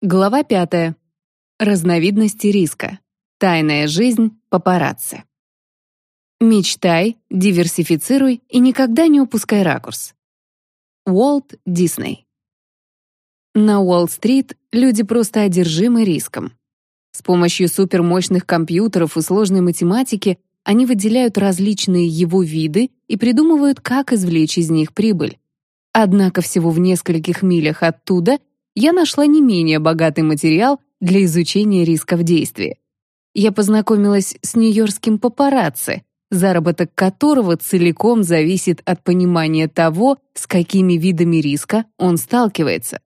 Глава пятая. Разновидности риска. Тайная жизнь папарацци. Мечтай, диверсифицируй и никогда не упускай ракурс. Уолт Дисней. На Уолл-стрит люди просто одержимы риском. С помощью супермощных компьютеров и сложной математики они выделяют различные его виды и придумывают, как извлечь из них прибыль. Однако всего в нескольких милях оттуда я нашла не менее богатый материал для изучения рисков действия. Я познакомилась с нью-йоркским папарацци, заработок которого целиком зависит от понимания того, с какими видами риска он сталкивается.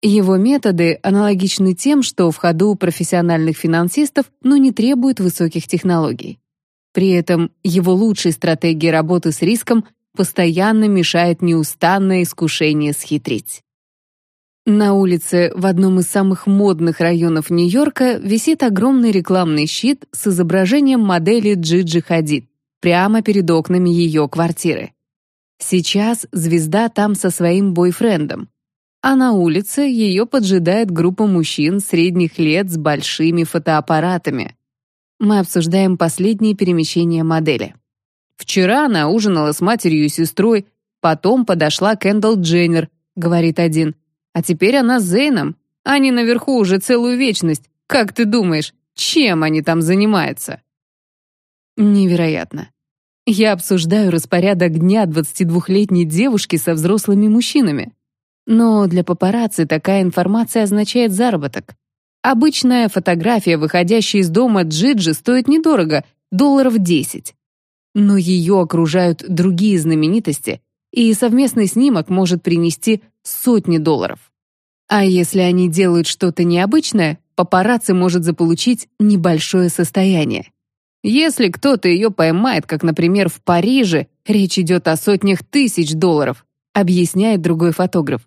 Его методы аналогичны тем, что в ходу у профессиональных финансистов, но не требуют высоких технологий. При этом его лучшей стратегией работы с риском постоянно мешает неустанное искушение схитрить. На улице в одном из самых модных районов Нью-Йорка висит огромный рекламный щит с изображением модели Джиджи Хадид прямо перед окнами ее квартиры. Сейчас звезда там со своим бойфрендом, а на улице ее поджидает группа мужчин средних лет с большими фотоаппаратами. Мы обсуждаем последние перемещения модели. «Вчера она ужинала с матерью и сестрой, потом подошла Кендалл Дженнер», — говорит один, — а теперь она с Зейном. Они наверху уже целую вечность. Как ты думаешь, чем они там занимаются?» Невероятно. Я обсуждаю распорядок дня 22-летней девушки со взрослыми мужчинами. Но для папарацци такая информация означает заработок. Обычная фотография, выходящая из дома Джиджи, стоит недорого, долларов 10. Но ее окружают другие знаменитости, и совместный снимок может принести сотни долларов. А если они делают что-то необычное, папарацци может заполучить небольшое состояние. Если кто-то ее поймает, как, например, в Париже, речь идет о сотнях тысяч долларов, объясняет другой фотограф.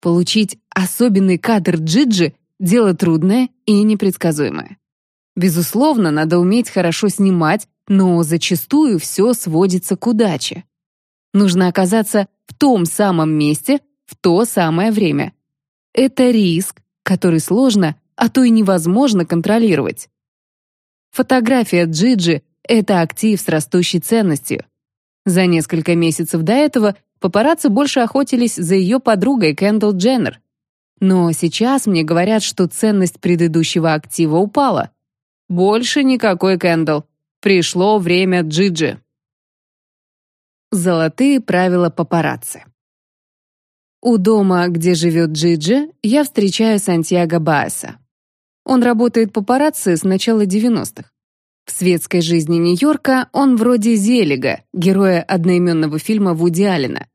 Получить особенный кадр Джиджи – дело трудное и непредсказуемое. Безусловно, надо уметь хорошо снимать, но зачастую все сводится к удаче. Нужно оказаться в том самом месте в то самое время. Это риск, который сложно, а то и невозможно контролировать. Фотография Джиджи — это актив с растущей ценностью. За несколько месяцев до этого папарацци больше охотились за ее подругой Кендалл Дженнер. Но сейчас мне говорят, что ценность предыдущего актива упала. Больше никакой Кендалл. Пришло время Джиджи. Золотые правила папарацци. У дома, где живет Джиджи, я встречаю Сантьяго Баеса. Он работает папарацци с начала 90-х. В светской жизни Нью-Йорка он вроде Зелига, героя одноименного фильма Вуди Аллена.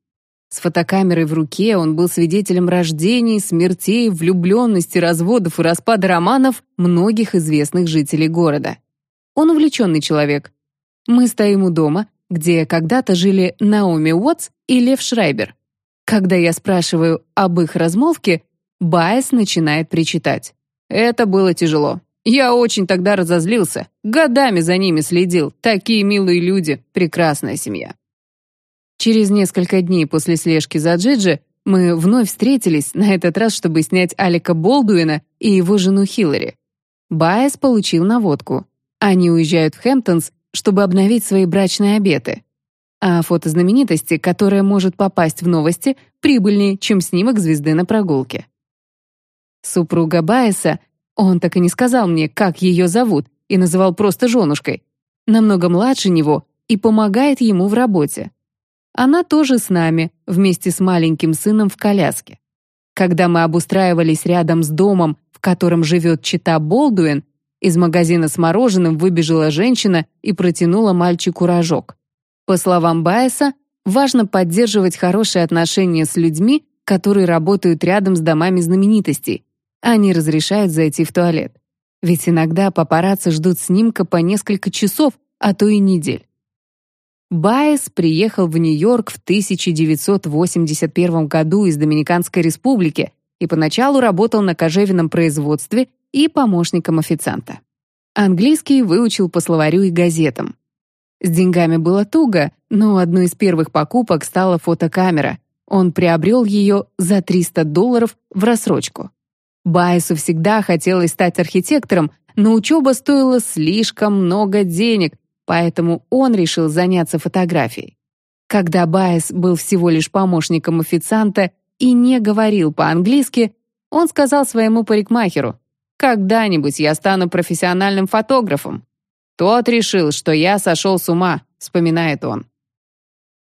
С фотокамерой в руке он был свидетелем рождений, смертей, влюбленности, разводов и распада романов многих известных жителей города. Он увлеченный человек. Мы стоим у дома, где когда-то жили Наоми Уотс и Лев Шрайбер. Когда я спрашиваю об их размолвке, Байес начинает причитать. «Это было тяжело. Я очень тогда разозлился. Годами за ними следил. Такие милые люди. Прекрасная семья». Через несколько дней после слежки за Джиджи мы вновь встретились, на этот раз, чтобы снять Алика Болдуина и его жену Хиллари. Байес получил наводку. Они уезжают в Хэмптонс чтобы обновить свои брачные обеты. А фото знаменитости, которая может попасть в новости, прибыльнее, чем снимок звезды на прогулке. Супруга Байеса, он так и не сказал мне, как ее зовут, и называл просто женушкой, намного младше него и помогает ему в работе. Она тоже с нами, вместе с маленьким сыном в коляске. Когда мы обустраивались рядом с домом, в котором живет чита Болдуин, из магазина с мороженым выбежала женщина и протянула мальчику рожок. По словам Байеса, важно поддерживать хорошие отношения с людьми, которые работают рядом с домами знаменитостей. Они разрешают зайти в туалет. Ведь иногда папарацци ждут снимка по несколько часов, а то и недель. Байес приехал в Нью-Йорк в 1981 году из Доминиканской республики и поначалу работал на кожевенном производстве и помощником официанта. Английский выучил по словарю и газетам. С деньгами было туго, но одной из первых покупок стала фотокамера. Он приобрел ее за 300 долларов в рассрочку. Байесу всегда хотелось стать архитектором, но учеба стоила слишком много денег, поэтому он решил заняться фотографией. Когда Байес был всего лишь помощником официанта и не говорил по-английски, он сказал своему парикмахеру, «Когда-нибудь я стану профессиональным фотографом». Тот решил, что я сошел с ума, вспоминает он.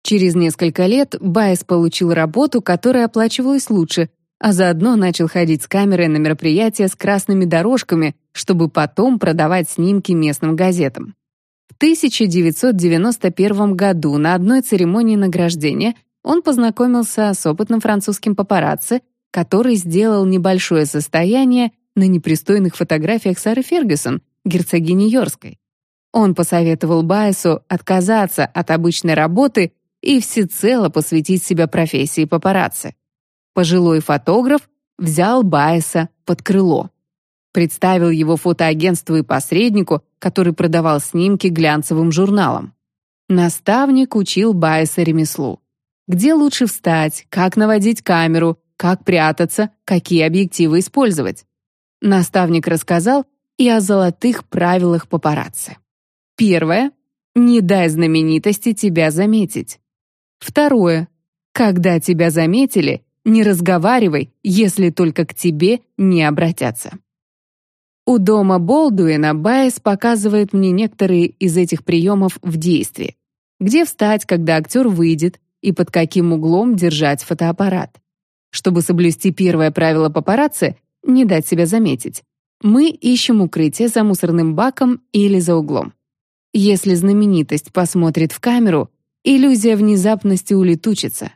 Через несколько лет Байес получил работу, которая оплачивалась лучше, а заодно начал ходить с камерой на мероприятия с красными дорожками, чтобы потом продавать снимки местным газетам. В 1991 году на одной церемонии награждения он познакомился с опытным французским папарацци, который сделал небольшое состояние на непристойных фотографиях Сары Фергюсон, герцогини Йорской. Он посоветовал Байесу отказаться от обычной работы и всецело посвятить себя профессии папарацци. Пожилой фотограф взял Байеса под крыло. Представил его фотоагентству и посреднику, который продавал снимки глянцевым журналам. Наставник учил Байеса ремеслу. Где лучше встать, как наводить камеру, как прятаться, какие объективы использовать. Наставник рассказал и о золотых правилах папарацци. Первое. Не дай знаменитости тебя заметить. Второе. Когда тебя заметили, не разговаривай, если только к тебе не обратятся. У дома Болдуина Байес показывает мне некоторые из этих приемов в действии. Где встать, когда актер выйдет, и под каким углом держать фотоаппарат. Чтобы соблюсти первое правило папарацци — не дать себя заметить, мы ищем укрытие за мусорным баком или за углом. Если знаменитость посмотрит в камеру, иллюзия внезапности улетучится.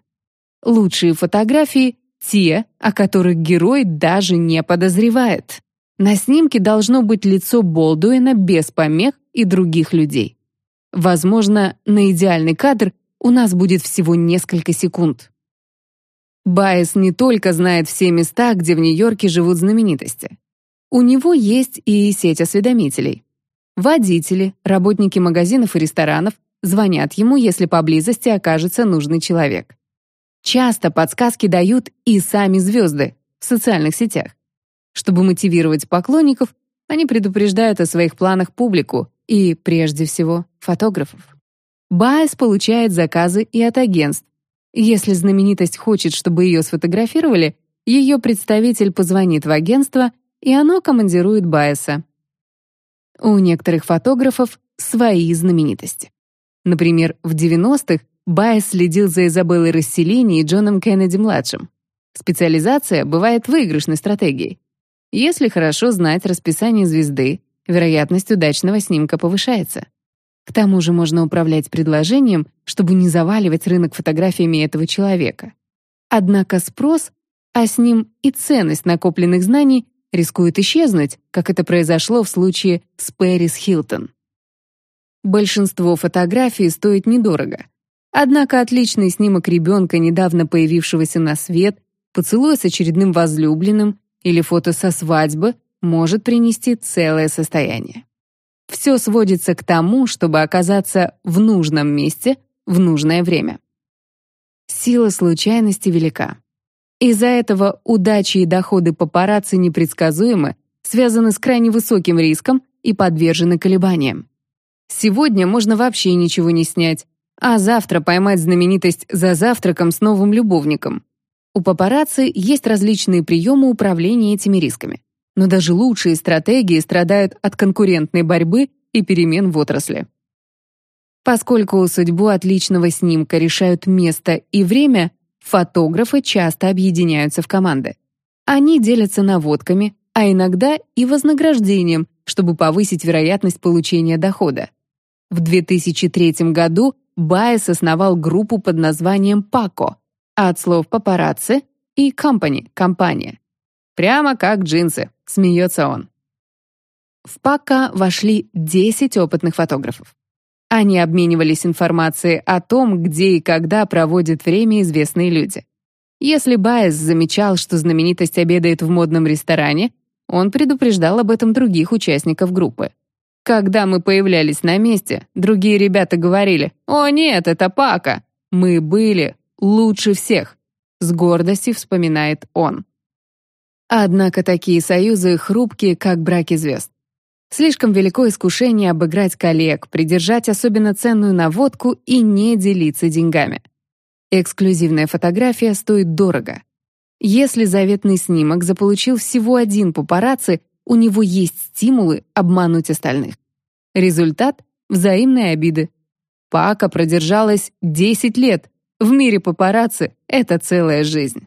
Лучшие фотографии — те, о которых герой даже не подозревает. На снимке должно быть лицо Болдуина без помех и других людей. Возможно, на идеальный кадр у нас будет всего несколько секунд. Байес не только знает все места, где в Нью-Йорке живут знаменитости. У него есть и сеть осведомителей. Водители, работники магазинов и ресторанов звонят ему, если поблизости окажется нужный человек. Часто подсказки дают и сами звезды в социальных сетях. Чтобы мотивировать поклонников, они предупреждают о своих планах публику и, прежде всего, фотографов. Байес получает заказы и от агентств. Если знаменитость хочет, чтобы ее сфотографировали, ее представитель позвонит в агентство, и оно командирует Байеса. У некоторых фотографов свои знаменитости. Например, в 90-х Байес следил за Изабеллой Расселини и Джоном Кеннеди-младшим. Специализация бывает выигрышной стратегией. Если хорошо знать расписание звезды, вероятность удачного снимка повышается. К тому же можно управлять предложением, чтобы не заваливать рынок фотографиями этого человека. Однако спрос, а с ним и ценность накопленных знаний рискует исчезнуть, как это произошло в случае с Пэрис Хилтон. Большинство фотографий стоит недорого, Однако отличный снимок ребенка, недавно появившегося на свет, поцелуй с очередным возлюбленным или фото со свадьбы может принести целое состояние. Все сводится к тому, чтобы оказаться в нужном месте в нужное время. Сила случайности велика. Из-за этого удачи и доходы папарацци непредсказуемы, связаны с крайне высоким риском и подвержены колебаниям. Сегодня можно вообще ничего не снять, а завтра поймать знаменитость за завтраком с новым любовником. У папарацци есть различные приемы управления этими рисками. Но даже лучшие стратегии страдают от конкурентной борьбы и перемен в отрасли. Поскольку судьбу отличного снимка решают место и время, фотографы часто объединяются в команды. Они делятся наводками, а иногда и вознаграждением, чтобы повысить вероятность получения дохода. В 2003 году Байес основал группу под названием «Пако», от слов «папарацци» и «компани» — «компания». «Прямо как джинсы», — смеется он. В ПАКО вошли 10 опытных фотографов. Они обменивались информацией о том, где и когда проводят время известные люди. Если Байес замечал, что знаменитость обедает в модном ресторане, он предупреждал об этом других участников группы. Когда мы появлялись на месте, другие ребята говорили «О нет, это Пака!» Мы были лучше всех, с гордостью вспоминает он. Однако такие союзы хрупкие, как браки звезд. Слишком велико искушение обыграть коллег, придержать особенно ценную наводку и не делиться деньгами. Эксклюзивная фотография стоит дорого. Если заветный снимок заполучил всего один папарацци, у него есть стимулы обмануть остальных. Результат — взаимные обиды. Пака продержалась 10 лет. В мире папарацци — это целая жизнь.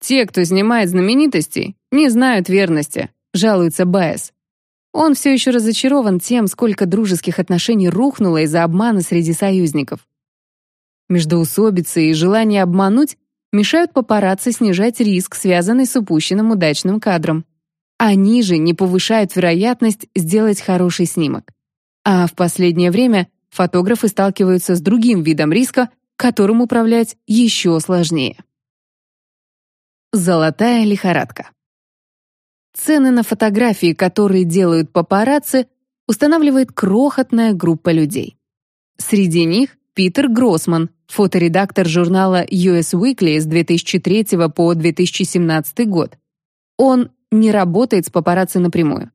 «Те, кто снимает знаменитостей, не знают верности», — жалуется Байес. Он все еще разочарован тем, сколько дружеских отношений рухнуло из-за обмана среди союзников. Междоусобицы и желание обмануть мешают папарацци снижать риск, связанный с упущенным удачным кадром. Они же не повышают вероятность сделать хороший снимок. А в последнее время фотографы сталкиваются с другим видом риска, которым управлять еще сложнее. Золотая лихорадка. Цены на фотографии, которые делают папарацци, устанавливает крохотная группа людей. Среди них Питер Гроссман, фоторедактор журнала US Weekly с 2003 по 2017 год. Он не работает с папарацци напрямую.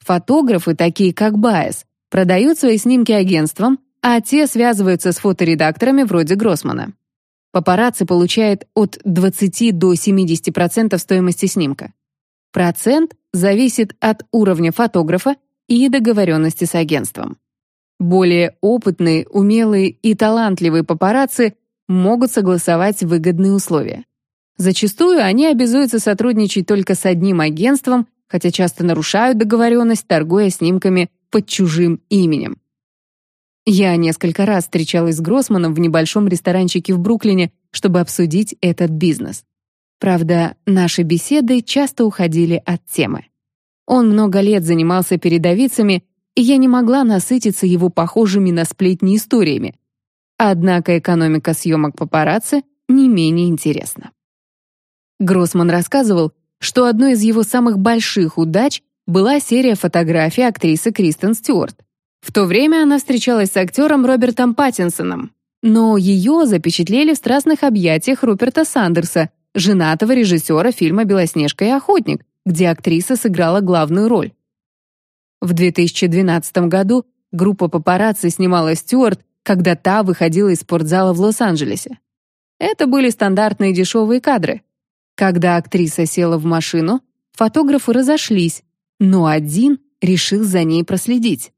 Фотографы, такие как Байес, продают свои снимки агентствам, а те связываются с фоторедакторами вроде Гроссмана. Папарацци получает от 20 до 70% стоимости снимка. Процент зависит от уровня фотографа и договоренности с агентством. Более опытные, умелые и талантливые папарацци могут согласовать выгодные условия. Зачастую они обязуются сотрудничать только с одним агентством, хотя часто нарушают договоренность, торгуя снимками под чужим именем. Я несколько раз встречалась с Гроссманом в небольшом ресторанчике в Бруклине, чтобы обсудить этот бизнес. Правда, наши беседы часто уходили от темы. Он много лет занимался передовицами, и я не могла насытиться его похожими на сплетни историями. Однако экономика съемок папарацци не менее интересна. Гроссман рассказывал, что одной из его самых больших удач была серия фотографий актрисы Кристен Стюарт. В то время она встречалась с актером Робертом Паттинсоном, но ее запечатлели в страстных объятиях Руперта Сандерса, женатого режиссера фильма «Белоснежка и охотник», где актриса сыграла главную роль. В 2012 году группа папарацци снимала Стюарт, когда та выходила из спортзала в Лос-Анджелесе. Это были стандартные дешевые кадры. Когда актриса села в машину, фотографы разошлись, но один решил за ней проследить.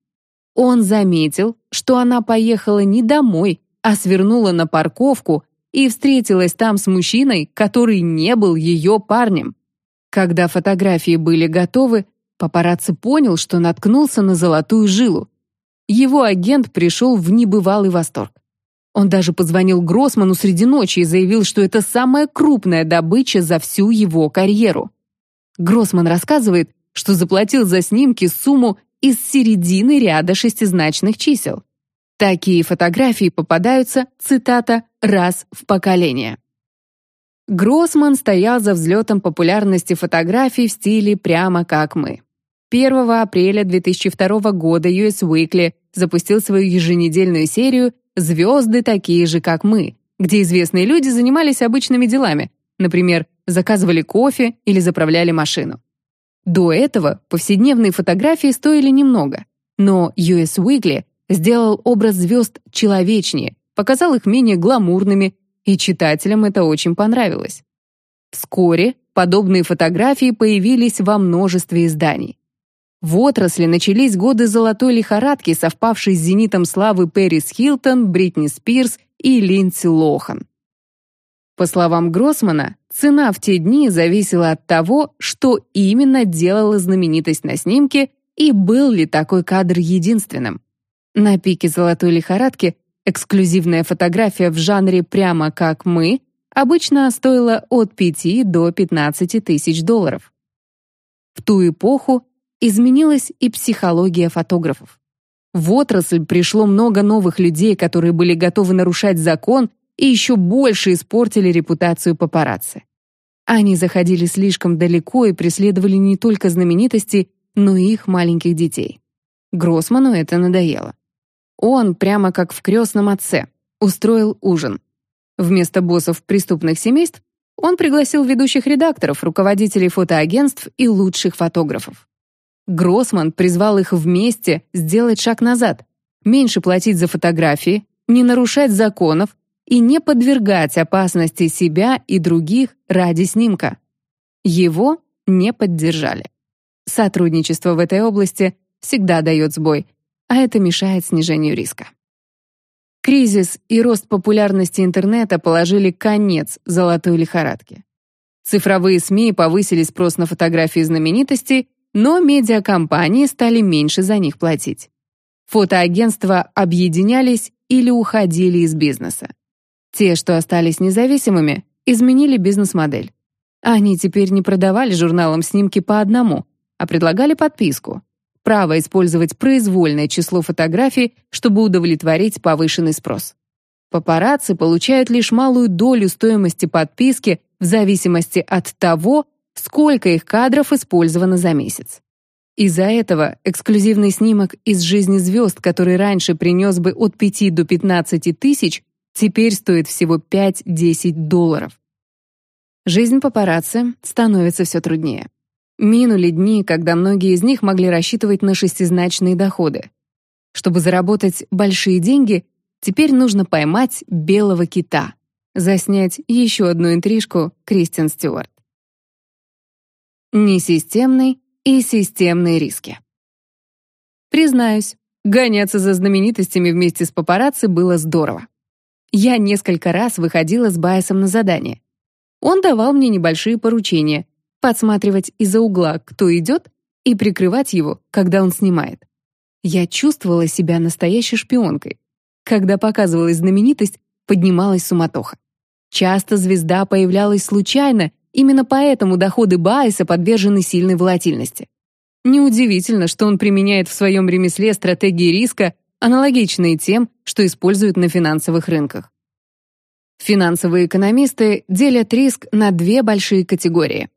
Он заметил, что она поехала не домой, а свернула на парковку и встретилась там с мужчиной, который не был ее парнем. Когда фотографии были готовы, папарацци понял, что наткнулся на золотую жилу. Его агент пришел в небывалый восторг. Он даже позвонил Гроссману среди ночи и заявил, что это самая крупная добыча за всю его карьеру. Гроссман рассказывает, что заплатил за снимки сумму из середины ряда шестизначных чисел. Такие фотографии попадаются, цитата, «раз в поколение». Гроссман стоял за взлетом популярности фотографий в стиле «прямо как мы». 1 апреля 2002 года US Weekly запустил свою еженедельную серию «Звезды такие же, как мы», где известные люди занимались обычными делами, например, заказывали кофе или заправляли машину. До этого повседневные фотографии стоили немного, но US Weekly сделал образ звезд человечнее, показал их менее гламурными, и читателям это очень понравилось. Вскоре подобные фотографии появились во множестве изданий. В отрасли начались годы золотой лихорадки, совпавшей с зенитом славы Пэрис Хилтон, Бритни Спирс и Линдси Лохан. По словам Гроссмана, цена в те дни зависела от того, что именно делала знаменитость на снимке и был ли такой кадр единственным. На пике золотой лихорадки эксклюзивная фотография в жанре «прямо как мы» обычно стоила от 5 до 15 тысяч долларов. В ту эпоху изменилась и психология фотографов. В отрасль пришло много новых людей, которые были готовы нарушать закон и еще больше испортили репутацию папарацци. Они заходили слишком далеко и преследовали не только знаменитости, но и их маленьких детей. Гроссману это надоело. Он, прямо как в крестном отце, устроил ужин. Вместо боссов преступных семейств Он пригласил ведущих редакторов, руководителей фотоагентств и лучших фотографов. Гроссман призвал их вместе сделать шаг назад, меньше платить за фотографии, не нарушать законов и не подвергать опасности себя и других ради снимка. Его не поддержали. Сотрудничество в этой области всегда дает сбой, а это мешает снижению риска. Кризис и рост популярности интернета положили конец золотой лихорадке. Цифровые СМИ повысили спрос на фотографии знаменитостей, но медиакомпании стали меньше за них платить. Фотоагентства объединялись или уходили из бизнеса. Те, что остались независимыми, изменили бизнес-модель. Они теперь не продавали журналам снимки по одному, а предлагали подписку. Право использовать произвольное число фотографий, чтобы удовлетворить повышенный спрос. Папарацци получают лишь малую долю стоимости подписки в зависимости от того, сколько их кадров использовано за месяц. Из-за этого эксклюзивный снимок из жизни звезд, который раньше принес бы от 5 до 15 тысяч, теперь стоит всего 5-10 долларов. Жизнь папарацци становится все труднее. Минули дни, когда многие из них могли рассчитывать на шестизначные доходы. Чтобы заработать большие деньги, теперь нужно поймать белого кита, заснять еще одну интрижку Кристиан Стюарт. Несистемный и системные риски. Признаюсь, гоняться за знаменитостями вместе с папарацци было здорово. Я несколько раз выходила с Байесом на задание. Он давал мне небольшие поручения, подсматривать из-за угла, кто идет, и прикрывать его, когда он снимает. Я чувствовала себя настоящей шпионкой. Когда показывалась знаменитость, поднималась суматоха. Часто звезда появлялась случайно Именно поэтому доходы Байеса подвержены сильной волатильности. Неудивительно, что он применяет в своем ремесле стратегии риска, аналогичные тем, что используют на финансовых рынках. Финансовые экономисты делят риск на две большие категории.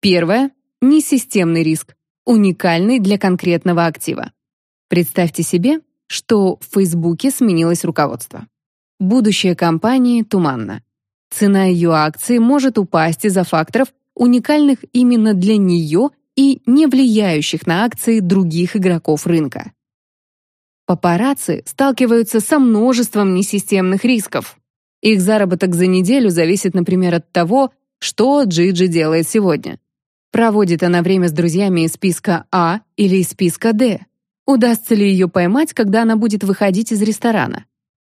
Первая — несистемный риск, уникальный для конкретного актива. Представьте себе, что в Фейсбуке сменилось руководство. Будущее компании туманно. Цена ее акции может упасть из-за факторов, уникальных именно для нее и не влияющих на акции других игроков рынка. Папарацци сталкиваются со множеством несистемных рисков. Их заработок за неделю зависит, например, от того, что Джиджи делает сегодня. Проводит она время с друзьями из списка А или из списка Д? Удастся ли ее поймать, когда она будет выходить из ресторана?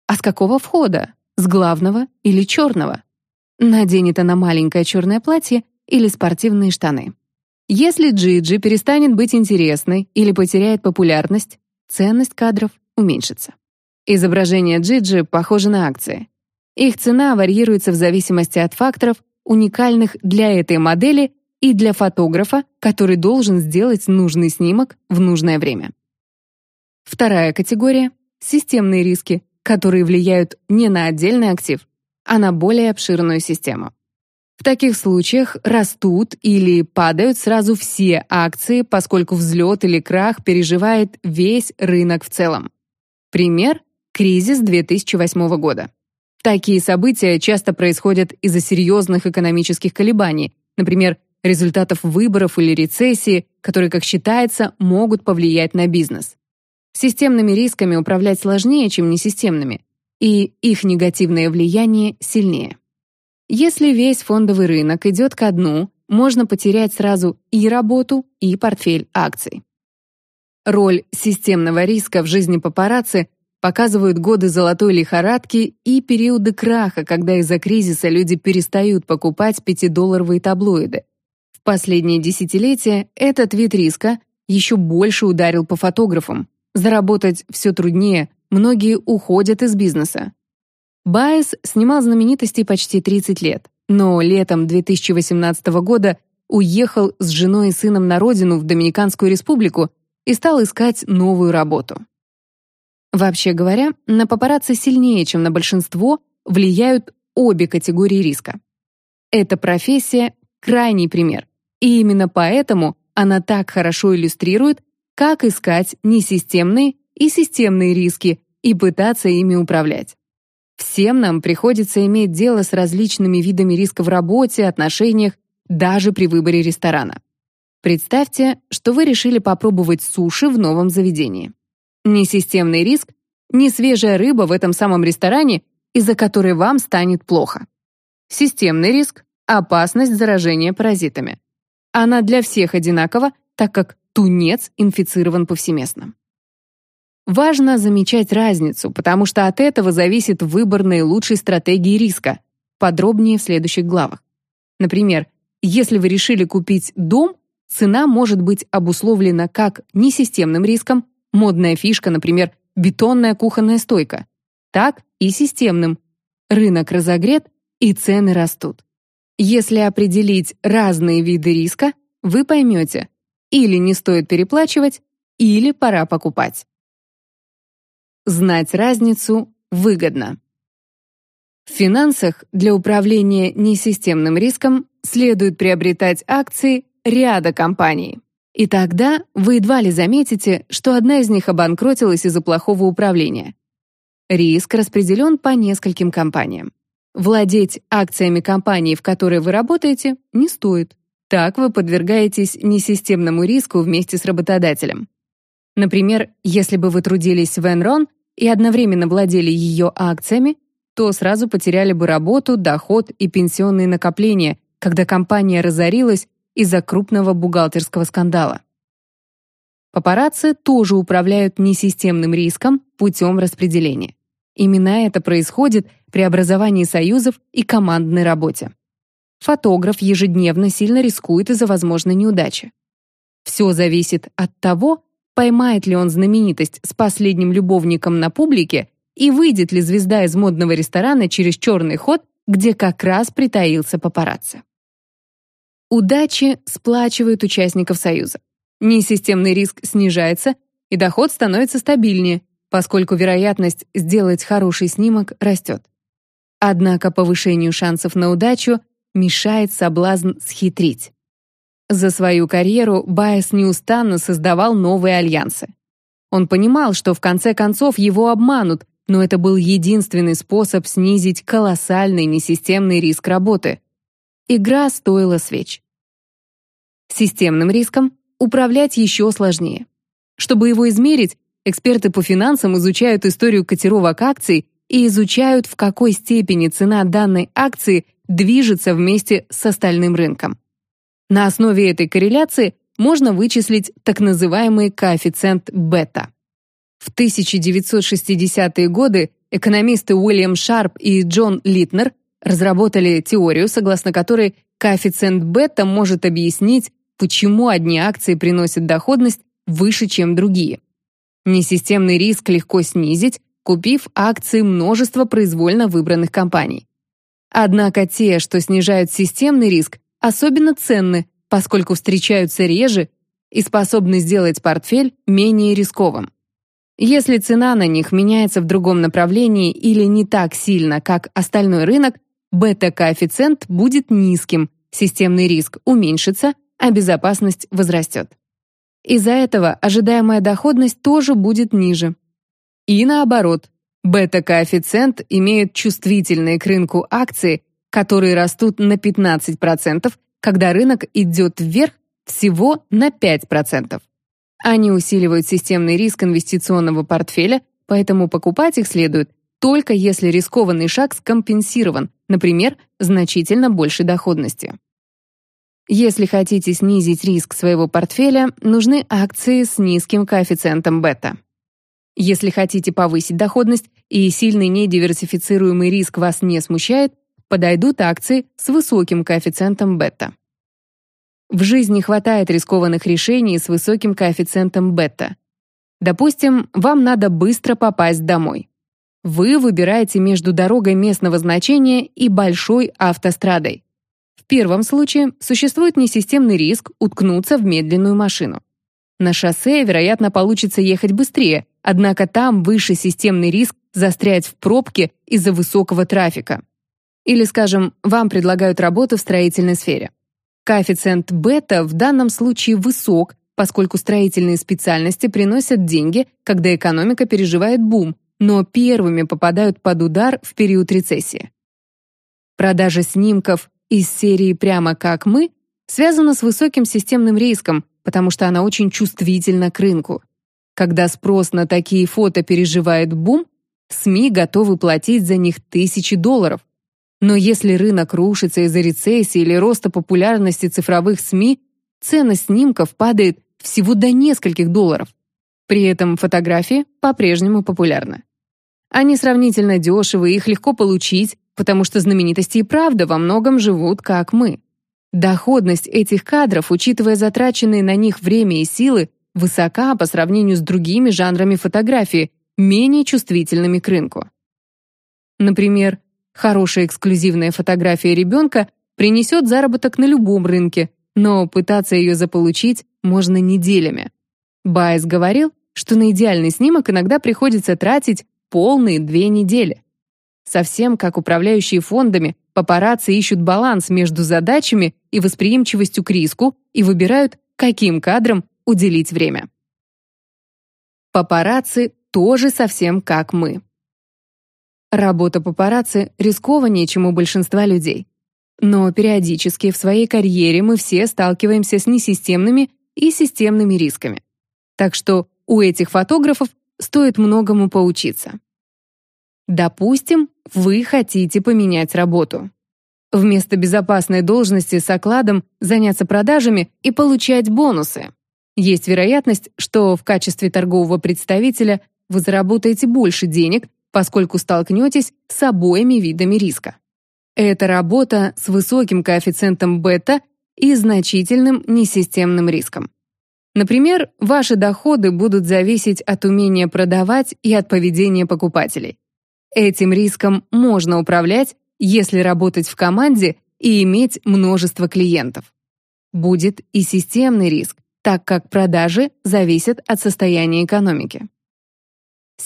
А с какого входа? С главного или черного? Наденет она маленькое черное платье или спортивные штаны. Если Джиджи перестанет быть интересной или потеряет популярность, ценность кадров уменьшится. Изображение Джиджи похоже на акции. Их цена варьируется в зависимости от факторов, уникальных для этой модели и для фотографа, который должен сделать нужный снимок в нужное время. Вторая категория — системные риски, которые влияют не на отдельный актив, а на более обширную систему. В таких случаях растут или падают сразу все акции, поскольку взлет или крах переживает весь рынок в целом. Пример – кризис 2008 года. Такие события часто происходят из-за серьезных экономических колебаний, например, результатов выборов или рецессии, которые, как считается, могут повлиять на бизнес. Системными рисками управлять сложнее, чем несистемными и их негативное влияние сильнее. Если весь фондовый рынок идет ко дну, можно потерять сразу и работу, и портфель акций. Роль системного риска в жизни папарацци показывают годы золотой лихорадки и периоды краха, когда из-за кризиса люди перестают покупать пятидолларовые таблоиды. В последние десятилетия этот вид риска еще больше ударил по фотографам. Заработать все труднее, многие уходят из бизнеса. Байес снимал знаменитостей почти 30 лет, но летом 2018 года уехал с женой и сыном на родину в Доминиканскую республику и стал искать новую работу. Вообще говоря, на папарацци сильнее, чем на большинство, влияют обе категории риска. Эта профессия — крайний пример, и именно поэтому она так хорошо иллюстрирует, как искать несистемные и системные риски и пытаться ими управлять. Всем нам приходится иметь дело с различными видами риска в работе, отношениях, даже при выборе ресторана. Представьте, что вы решили попробовать суши в новом заведении. Ни системный риск, ни свежая рыба в этом самом ресторане, из-за которой вам станет плохо. Системный риск – опасность заражения паразитами. Она для всех одинакова, так как тунец инфицирован повсеместно. Важно замечать разницу, потому что от этого зависит выбор наилучшей стратегии риска. Подробнее в следующих главах. Например, если вы решили купить дом, цена может быть обусловлена как несистемным риском, модная фишка, например, бетонная кухонная стойка, так и системным. Рынок разогрет, и цены растут. Если определить разные виды риска, вы поймете, или не стоит переплачивать, или пора покупать. Знать разницу выгодно. В финансах для управления несистемным риском следует приобретать акции ряда компаний. И тогда вы едва ли заметите, что одна из них обанкротилась из-за плохого управления. Риск распределен по нескольким компаниям. Владеть акциями компании, в которой вы работаете, не стоит. Так вы подвергаетесь несистемному риску вместе с работодателем. Например, если бы вы трудились в Enron и одновременно владели ее акциями, то сразу потеряли бы работу, доход и пенсионные накопления, когда компания разорилась из-за крупного бухгалтерского скандала. Папарацци тоже управляют несистемным риском путем распределения. Именно это происходит при образовании союзов и командной работе. Фотограф ежедневно сильно рискует из-за возможной неудачи. Все зависит от того, поймает ли он знаменитость с последним любовником на публике и выйдет ли звезда из модного ресторана через черный ход, где как раз притаился папарацци. Удачи сплачивают участников Союза. Несистемный риск снижается, и доход становится стабильнее, поскольку вероятность сделать хороший снимок растет. Однако повышению шансов на удачу мешает соблазн схитрить. За свою карьеру Байес неустанно создавал новые альянсы. Он понимал, что в конце концов его обманут, но это был единственный способ снизить колоссальный несистемный риск работы. Игра стоила свеч. Системным риском управлять еще сложнее. Чтобы его измерить, эксперты по финансам изучают историю котировок акций и изучают, в какой степени цена данной акции движется вместе с остальным рынком. На основе этой корреляции можно вычислить так называемый коэффициент бета. В 1960-е годы экономисты Уильям Шарп и Джон Литнер разработали теорию, согласно которой коэффициент бета может объяснить, почему одни акции приносят доходность выше, чем другие. Несистемный риск легко снизить, купив акции множества произвольно выбранных компаний. Однако те, что снижают системный риск, особенно ценны, поскольку встречаются реже и способны сделать портфель менее рисковым. Если цена на них меняется в другом направлении или не так сильно, как остальной рынок, бета-коэффициент будет низким, системный риск уменьшится, а безопасность возрастет. Из-за этого ожидаемая доходность тоже будет ниже. И наоборот, бета-коэффициент имеет чувствительные к рынку акции, которые растут на 15%, когда рынок идет вверх всего на 5%. Они усиливают системный риск инвестиционного портфеля, поэтому покупать их следует только если рискованный шаг скомпенсирован, например, значительно большей доходностью. Если хотите снизить риск своего портфеля, нужны акции с низким коэффициентом бета. Если хотите повысить доходность и сильный недиверсифицируемый риск вас не смущает, подойдут акции с высоким коэффициентом бета. В жизни хватает рискованных решений с высоким коэффициентом бета. Допустим, вам надо быстро попасть домой. Вы выбираете между дорогой местного значения и большой автострадой. В первом случае существует несистемный риск уткнуться в медленную машину. На шоссе, вероятно, получится ехать быстрее, однако там выше системный риск застрять в пробке из-за высокого трафика. Или, скажем, вам предлагают работу в строительной сфере. Коэффициент бета в данном случае высок, поскольку строительные специальности приносят деньги, когда экономика переживает бум, но первыми попадают под удар в период рецессии. Продажа снимков из серии «Прямо как мы» связана с высоким системным риском, потому что она очень чувствительна к рынку. Когда спрос на такие фото переживает бум, СМИ готовы платить за них тысячи долларов. Но если рынок рушится из-за рецессии или роста популярности цифровых СМИ, цена снимков падает всего до нескольких долларов. При этом фотографии по-прежнему популярны. Они сравнительно дешевы, их легко получить, потому что знаменитости и правда во многом живут как мы. Доходность этих кадров, учитывая затраченные на них время и силы, высока по сравнению с другими жанрами фотографии, менее чувствительными к рынку. Например, хорошая эксклюзивная фотография ребенка принесет заработок на любом рынке, но пытаться ее заполучить можно неделями. Байес говорил, что на идеальный снимок иногда приходится тратить полные две недели. Совсем как управляющие фондами, папарацци ищут баланс между задачами и восприимчивостью к риску и выбирают, каким кадрам уделить время. Папарацци тоже совсем как мы. Работа папарацци рискованнее, чем у большинства людей. Но периодически в своей карьере мы все сталкиваемся с несистемными и системными рисками. Так что у этих фотографов стоит многому поучиться. Допустим, вы хотите поменять работу. Вместо безопасной должности с окладом заняться продажами и получать бонусы. Есть вероятность, что в качестве торгового представителя вы заработаете больше денег, поскольку столкнетесь с обоими видами риска. Это работа с высоким коэффициентом бета и значительным несистемным риском. Например, ваши доходы будут зависеть от умения продавать и от поведения покупателей. Этим риском можно управлять, если работать в команде и иметь множество клиентов. Будет и системный риск, так как продажи зависят от состояния экономики.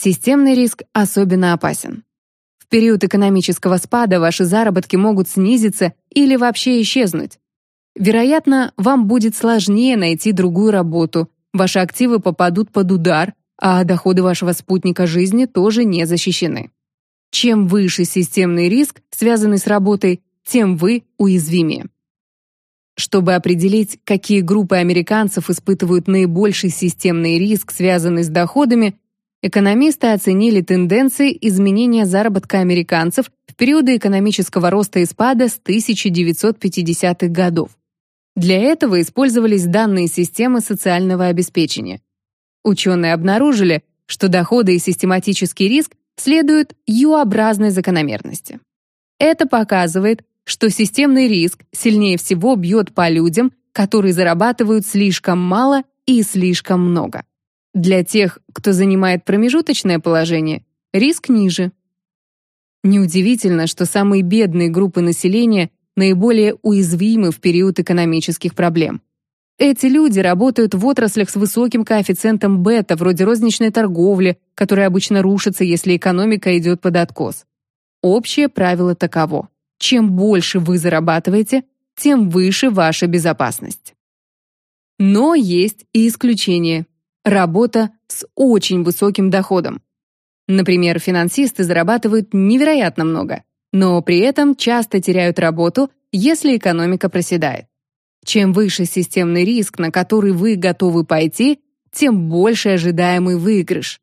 Системный риск особенно опасен. В период экономического спада ваши заработки могут снизиться или вообще исчезнуть. Вероятно, вам будет сложнее найти другую работу, ваши активы попадут под удар, а доходы вашего спутника жизни тоже не защищены. Чем выше системный риск, связанный с работой, тем вы уязвимее. Чтобы определить, какие группы американцев испытывают наибольший системный риск, связанный с доходами, экономисты оценили тенденции изменения заработка американцев в периоды экономического роста и спада с 1950-х годов. Для этого использовались данные системы социального обеспечения. Ученые обнаружили, что доходы и систематический риск следуют Ю-образной закономерности. Это показывает, что системный риск сильнее всего бьет по людям, которые зарабатывают слишком мало и слишком много. Для тех, кто занимает промежуточное положение, риск ниже. Неудивительно, что самые бедные группы населения наиболее уязвимы в период экономических проблем. Эти люди работают в отраслях с высоким коэффициентом бета, вроде розничной торговли, которая обычно рушится, если экономика идет под откос. Общее правило таково. Чем больше вы зарабатываете, тем выше ваша безопасность. Но есть и исключения. Работа с очень высоким доходом. Например, финансисты зарабатывают невероятно много, но при этом часто теряют работу, если экономика проседает. Чем выше системный риск, на который вы готовы пойти, тем больше ожидаемый выигрыш.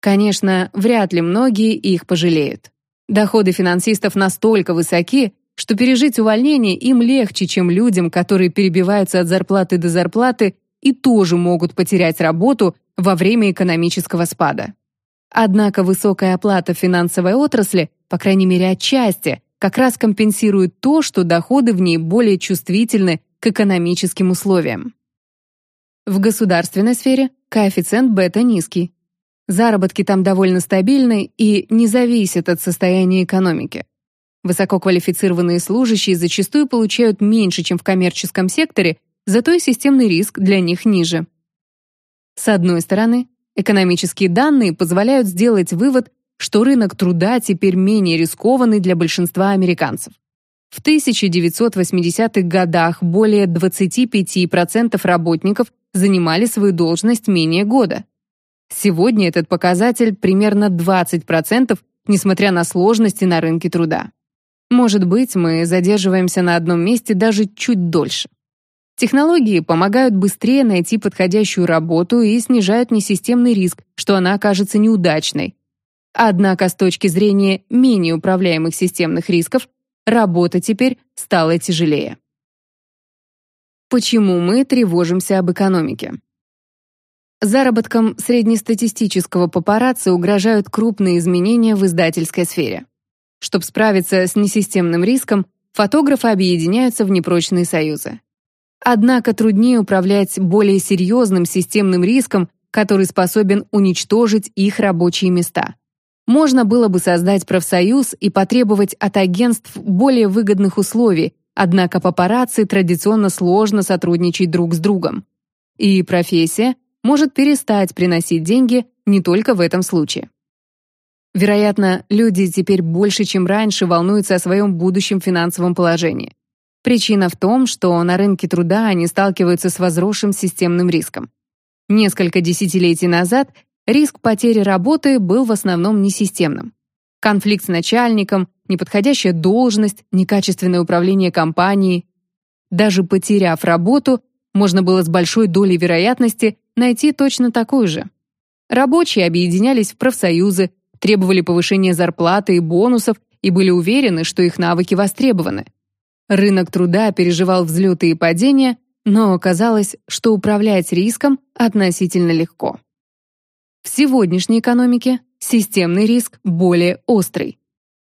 Конечно, вряд ли многие их пожалеют. Доходы финансистов настолько высоки, что пережить увольнение им легче, чем людям, которые перебиваются от зарплаты до зарплаты и тоже могут потерять работу во время экономического спада. Однако высокая оплата финансовой отрасли по крайней мере отчасти, как раз компенсирует то, что доходы в ней более чувствительны к экономическим условиям. В государственной сфере коэффициент бета низкий. Заработки там довольно стабильны и не зависят от состояния экономики. Высококвалифицированные служащие зачастую получают меньше, чем в коммерческом секторе, зато и системный риск для них ниже. С одной стороны, экономические данные позволяют сделать вывод, что рынок труда теперь менее рискованный для большинства американцев. В 1980-х годах более 25% работников занимали свою должность менее года. Сегодня этот показатель примерно 20%, несмотря на сложности на рынке труда. Может быть, мы задерживаемся на одном месте даже чуть дольше. Технологии помогают быстрее найти подходящую работу и снижают несистемный риск, что она окажется неудачной. Однако с точки зрения менее управляемых системных рисков, работа теперь стала тяжелее. Почему мы тревожимся об экономике? Заработкам среднестатистического папарацци угрожают крупные изменения в издательской сфере. Чтобы справиться с несистемным риском, фотографы объединяются в непрочные союзы. Однако труднее управлять более серьезным системным риском, который способен уничтожить их рабочие места. Можно было бы создать профсоюз и потребовать от агентств более выгодных условий, однако папарацци традиционно сложно сотрудничать друг с другом. И профессия может перестать приносить деньги не только в этом случае. Вероятно, люди теперь больше, чем раньше, волнуются о своем будущем финансовом положении. Причина в том, что на рынке труда они сталкиваются с возросшим системным риском. Несколько десятилетий назад риск потери работы был в основном несистемным. Конфликт с начальником, неподходящая должность, некачественное управление компанией. Даже потеряв работу, можно было с большой долей вероятности найти точно такую же. Рабочие объединялись в профсоюзы, требовали повышения зарплаты и бонусов и были уверены, что их навыки востребованы. Рынок труда переживал взлеты и падения, но оказалось, что управлять риском относительно легко. В сегодняшней экономике системный риск более острый.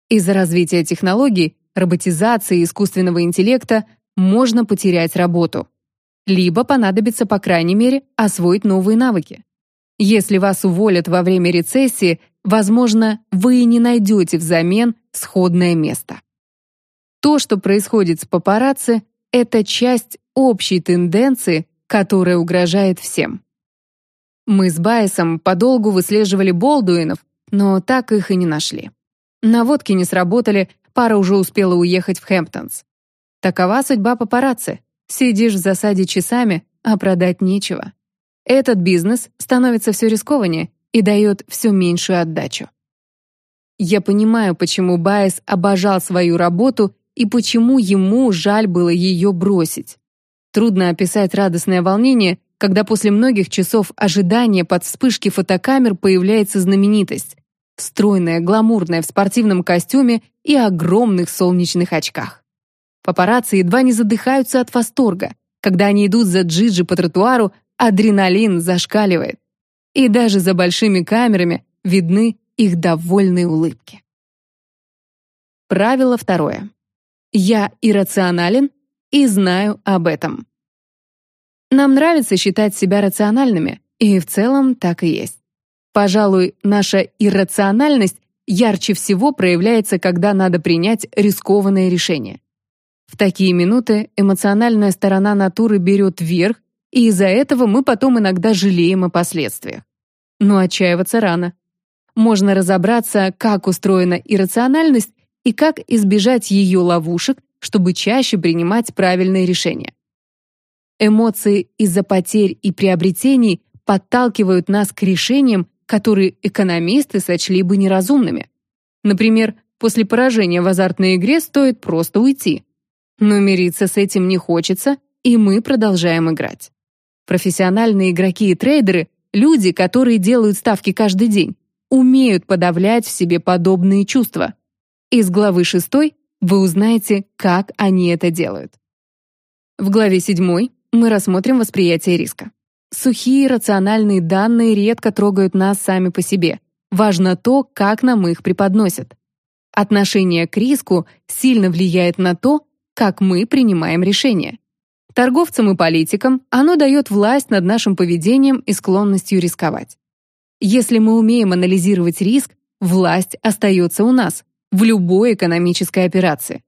Из-за развития технологий, роботизации и искусственного интеллекта можно потерять работу либо понадобится, по крайней мере, освоить новые навыки. Если вас уволят во время рецессии, возможно, вы и не найдете взамен сходное место. То, что происходит с папарацци, это часть общей тенденции, которая угрожает всем. Мы с Байесом подолгу выслеживали Болдуинов, но так их и не нашли. Наводки не сработали, пара уже успела уехать в Хэмптонс. Такова судьба папарацци. Сидишь в засаде часами, а продать нечего. Этот бизнес становится все рискованнее и дает все меньшую отдачу. Я понимаю, почему Байес обожал свою работу и почему ему жаль было ее бросить. Трудно описать радостное волнение, когда после многих часов ожидания под вспышки фотокамер появляется знаменитость. Стройная, гламурная в спортивном костюме и огромных солнечных очках. Папарацци едва не задыхаются от восторга. Когда они идут за Джиджи по тротуару, адреналин зашкаливает. И даже за большими камерами видны их довольные улыбки. Правило второе. Я иррационален и знаю об этом. Нам нравится считать себя рациональными, и в целом так и есть. Пожалуй, наша иррациональность ярче всего проявляется, когда надо принять рискованное решение. В такие минуты эмоциональная сторона натуры берет верх, и из-за этого мы потом иногда жалеем о последствиях. Но отчаиваться рано. Можно разобраться, как устроена иррациональность и как избежать ее ловушек, чтобы чаще принимать правильные решения. Эмоции из-за потерь и приобретений подталкивают нас к решениям, которые экономисты сочли бы неразумными. Например, после поражения в азартной игре стоит просто уйти. Но мириться с этим не хочется, и мы продолжаем играть. Профессиональные игроки и трейдеры — люди, которые делают ставки каждый день, умеют подавлять в себе подобные чувства. Из главы 6 вы узнаете, как они это делают. В главе 7 мы рассмотрим восприятие риска. Сухие рациональные данные редко трогают нас сами по себе. Важно то, как нам их преподносят. Отношение к риску сильно влияет на то, как мы принимаем решения. Торговцам и политикам оно дает власть над нашим поведением и склонностью рисковать. Если мы умеем анализировать риск, власть остается у нас в любой экономической операции.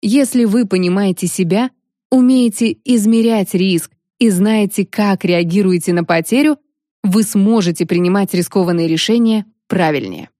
Если вы понимаете себя, умеете измерять риск и знаете, как реагируете на потерю, вы сможете принимать рискованные решения правильнее.